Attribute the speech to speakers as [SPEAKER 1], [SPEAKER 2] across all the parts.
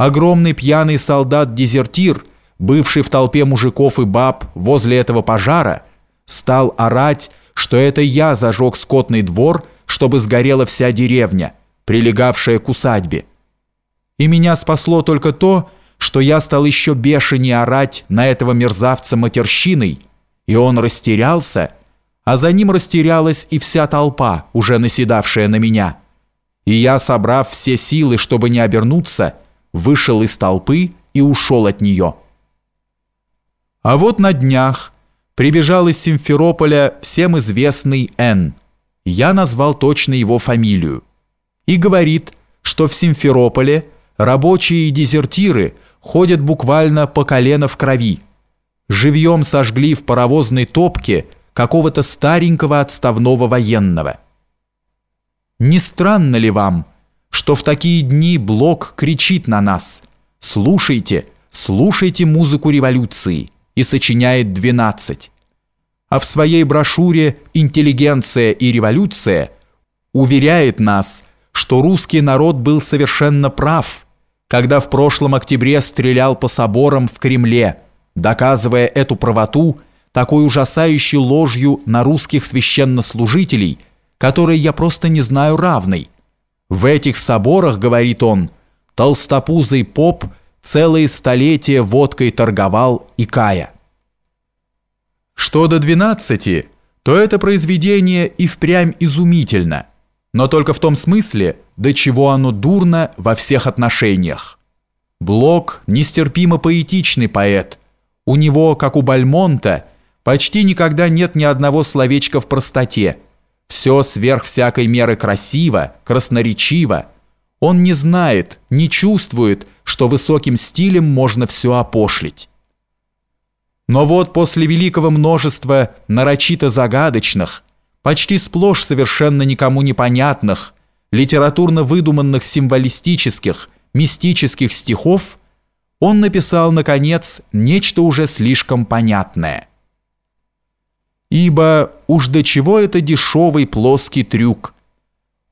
[SPEAKER 1] огромный пьяный солдат-дезертир, бывший в толпе мужиков и баб возле этого пожара, стал орать, что это я зажег скотный двор, чтобы сгорела вся деревня, прилегавшая к усадьбе. И меня спасло только то, что я стал еще бешенее орать на этого мерзавца матерщиной, и он растерялся, а за ним растерялась и вся толпа, уже наседавшая на меня. И я, собрав все силы, чтобы не обернуться, вышел из толпы и ушел от нее. А вот на днях прибежал из Симферополя всем известный Н. Я назвал точно его фамилию. И говорит, что в Симферополе рабочие и дезертиры ходят буквально по колено в крови. Живьем сожгли в паровозной топке какого-то старенького отставного военного. Не странно ли вам, что в такие дни Блок кричит на нас. «Слушайте, слушайте музыку революции» и сочиняет 12. А в своей брошюре «Интеллигенция и революция» уверяет нас, что русский народ был совершенно прав, когда в прошлом октябре стрелял по соборам в Кремле, доказывая эту правоту такой ужасающей ложью на русских священнослужителей, которой я просто не знаю равной – в этих соборах, говорит он, толстопузый поп целые столетия водкой торговал и кая. Что до двенадцати, то это произведение и впрямь изумительно, но только в том смысле, до чего оно дурно во всех отношениях. Блок – нестерпимо поэтичный поэт. У него, как у Бальмонта, почти никогда нет ни одного словечка в простоте – все сверх всякой меры красиво, красноречиво. Он не знает, не чувствует, что высоким стилем можно все опошлить. Но вот после великого множества нарочито загадочных, почти сплошь совершенно никому непонятных, литературно выдуманных символистических, мистических стихов, он написал, наконец, нечто уже слишком понятное – Ибо уж до чего это дешевый плоский трюк.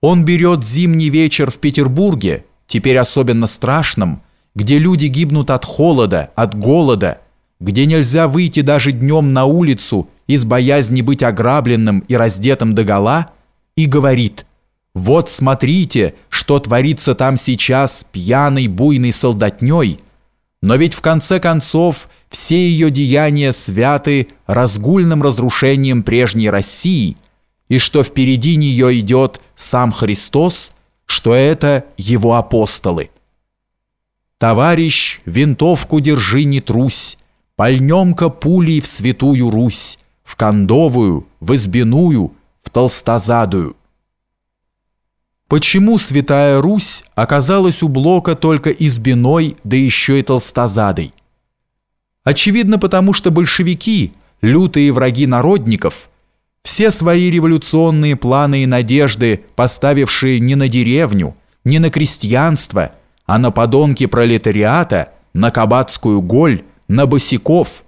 [SPEAKER 1] Он берет зимний вечер в Петербурге, теперь особенно страшном, где люди гибнут от холода, от голода, где нельзя выйти даже днем на улицу из боязни быть ограбленным и раздетым догола, и говорит «Вот смотрите, что творится там сейчас пьяной буйной солдатней», но ведь в конце концов все ее деяния святы разгульным разрушением прежней России, и что впереди нее идет сам Христос, что это его апостолы. «Товарищ, винтовку держи, не трусь, пальнем-ка пулей в святую Русь, в кондовую, в избиную, в толстозадую». Почему Святая Русь оказалась у Блока только избиной, да еще и толстозадой? Очевидно, потому что большевики, лютые враги народников, все свои революционные планы и надежды, поставившие не на деревню, не на крестьянство, а на подонки пролетариата, на кабацкую голь, на босиков,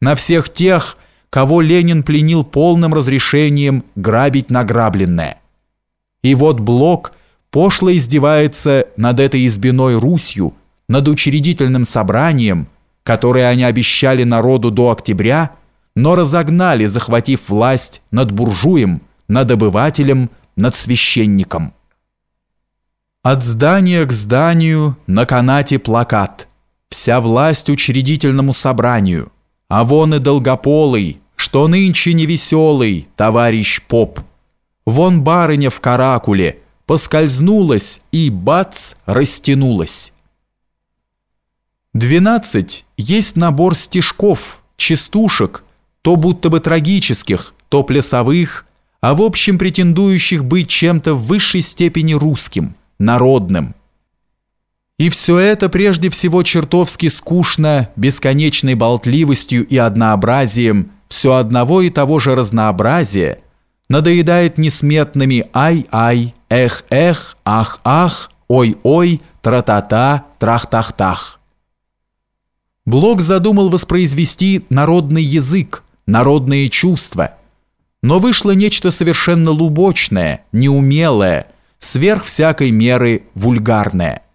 [SPEAKER 1] на всех тех, кого Ленин пленил полным разрешением грабить награбленное. И вот Блок пошло издевается над этой избиной Русью, над учредительным собранием, которое они обещали народу до октября, но разогнали, захватив власть над буржуем, над обывателем, над священником. От здания к зданию на канате плакат. Вся власть учредительному собранию. А вон и долгополый, что нынче невеселый, товарищ поп. Вон барыня в каракуле, поскользнулась и, бац, растянулась. Двенадцать есть набор стишков, частушек, то будто бы трагических, то плясовых, а в общем претендующих быть чем-то в высшей степени русским, народным. И все это прежде всего чертовски скучно, бесконечной болтливостью и однообразием все одного и того же разнообразия – надоедает несметными «ай-ай», «эх-эх», «ах-ах», «ой-ой», «тра-та-та», «трах-тах-тах». Блок задумал воспроизвести народный язык, народные чувства, но вышло нечто совершенно лубочное, неумелое, сверх всякой меры вульгарное –